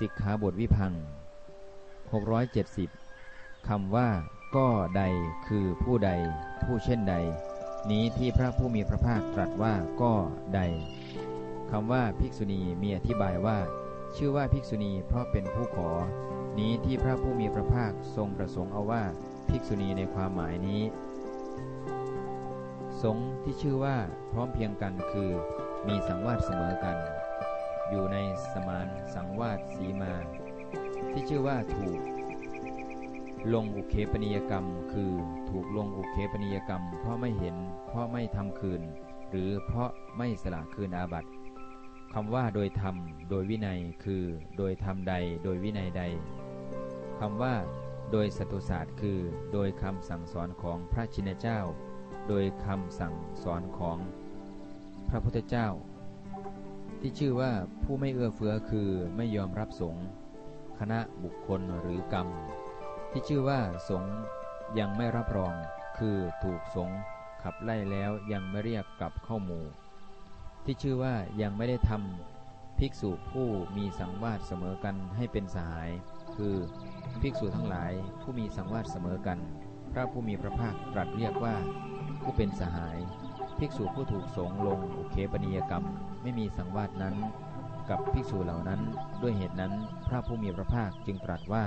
สิกขาบทวิพัง670คำว่า ก็ใดคือผู้ใด ผู้เช่นใด นี้ที่พระผู้มีพระภาคตรัสว่าก็ใดคำว่าภิกษุณีมีอธิบายว่า ชื่อว่าภิกษุณีเพราะเป็นผู้ขอ นี้ที่พระผู้มีพระภาคทรงประสงค์เอาว่าภิกษุณีในความหมายนี้ สงที่ชื่อว่าพร้อมเพียงกันคือ มีสังวาสเสมอกัน อยู่ในสมานสังวาสสีมา ที่ชื่อว่าถูก ลงอุเคปนิยกรรม คือถูกลงอุเคปนิยกรรม เพราะไม่เห็น เพราะไม่ทำคืน หรือเพราะไม่สละคืนอาบัติคำว่าโดยธรรมโดยวินัยคือ โดยธรรมใด โดยวินัยใดคำว่า โดยสัตุศาสตร์คือ โดยคำสั่งสอนของพระชินเจ้า โดยคำสั่งสอนของพระพุทธเจ้า ที่ชื่อว่าผู้ไม่เอื้อเฟื้อคือไม่ยอมรับสงฆ์คณะบุคคลหรือกรรม ที่ชื่อว่าสงฆ์ยังไม่รับรอง คือถูกสงฆ์ขับไล่แล้วยังไม่เรียกกลับเข้าหมู่ ที่ชื่อว่ายังไม่ได้ทำภิกษุผู้มีสังวาสเสมอกันให้เป็นสหาย คือภิกษุทั้งหลายผู้มีสังวาสเสมอกัน พระผู้มีพระภาคตรัสเรียกว่าผู้เป็นสหาย ภิกษุผู้ถูกสงลงอุเคปนิยกรรม ไม่มีสังวาสนั้น กับภิกษุเหล่านั้น ด้วยเหตุนั้นพระผู้มีพระภาคจึงตรัสว่า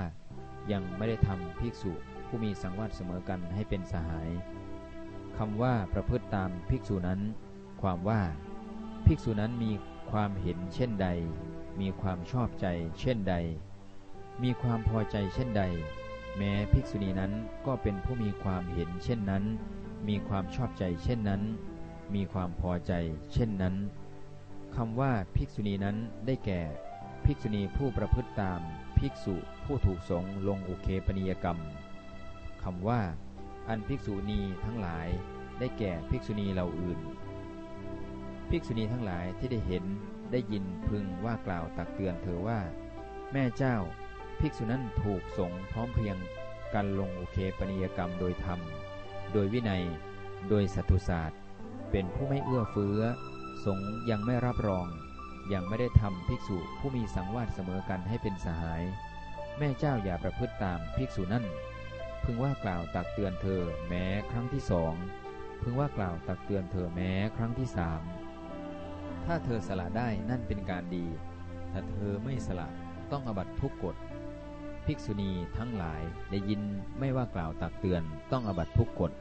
ยังไม่ได้ทำภิกษุผู้มีสังวาสเสมอกันให้เป็นสหายคำว่าประพฤติตามภิกษุนั้น ความว่า ภิกษุนั้นมีความเห็นเช่นใด มีความชอบใจเช่นใด มีความพอใจเช่นใด แม้ภิกษุณีนั้นก็เป็นผู้มีความเห็นเช่นนั้น มีความชอบใจเช่นนั้น มีความพอใจ เช่นนั้นคำว่าภิกษุณีนั้นได้แก่ ภิกษุณีผู้ประพฤติตาม ภิกษุผู้ถูกสงลงอุเคปนิยกรรมคำว่า อันภิกษุณีทั้งหลายได้แก่ภิกษุณีเหล่าอื่น ภิกษุณีทั้งหลายที่ได้เห็นได้ยินพึงว่ากล่าวตักเตือนเธอว่า แม่เจ้า ภิกษุนั้นถูกสงพร้อมเพียงกันลงอุเคปนิยกรรมโดยธรรม โดยวินัย โดยสัตุศาสตร์ เป็นผู้ไม่เอื้อเฟื้อ สงยังไม่รับรอง ยังไม่ได้ทำภิกษุผู้มีสังวาสเสมอกันให้เป็นสหาย แม่เจ้าอย่าประพฤติตามภิกษุนั่น พึงว่ากล่าวตักเตือนเธอแม้ครั้งที่สอง พึงว่ากล่าวตักเตือนเธอแม้ครั้งที่สาม ถ้าเธอสละได้นั่นเป็นการดี ถ้าเธอไม่สละต้องอบัตทุกกฎ ภิกษุณีทั้งหลายได้ยินไม่ว่ากล่าวตักเตือนต้องอบัตทุกกฎ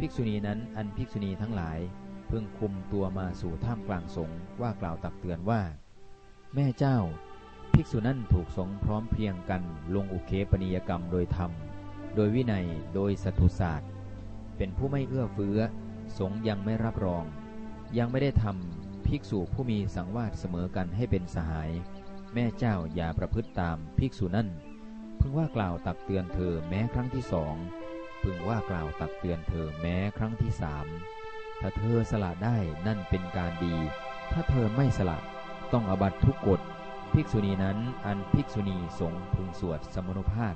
ภิกษุณีนั้นอันภิกษุณีทั้งหลาย เพิ่งคุมตัวมาสู่ท่ามกลางสงฆ์ว่ากล่าวตักเตือนว่า แม่เจ้า ภิกษุนั้นถูกสงพร้อมเพียงกันลงอุเคปนิยกรรมโดยธรรม โดยวินัยโดยสัตุศาสตร์ เป็นผู้ไม่เอื้อเฟื้อ สงยังไม่รับรอง ยังไม่ได้ทำภิกษุผู้มีสังวาสเสมอกันให้เป็นสหาย แม่เจ้าอย่าประพฤติตามภิกษุนั้นเพึงว่ากล่าวตักเตือนเธอแม้ครั้งที่สอง พึงว่ากล่าวตักเตือนเธอแม้ครั้งที่สามถ้าเธอสละได้นั่นเป็นการดี ถ้าเธอไม่สละต้องอบัตทุกกฎ ภิกษุณีนั้นอันภิกษุณีสงพึงสวดสมนุภาพ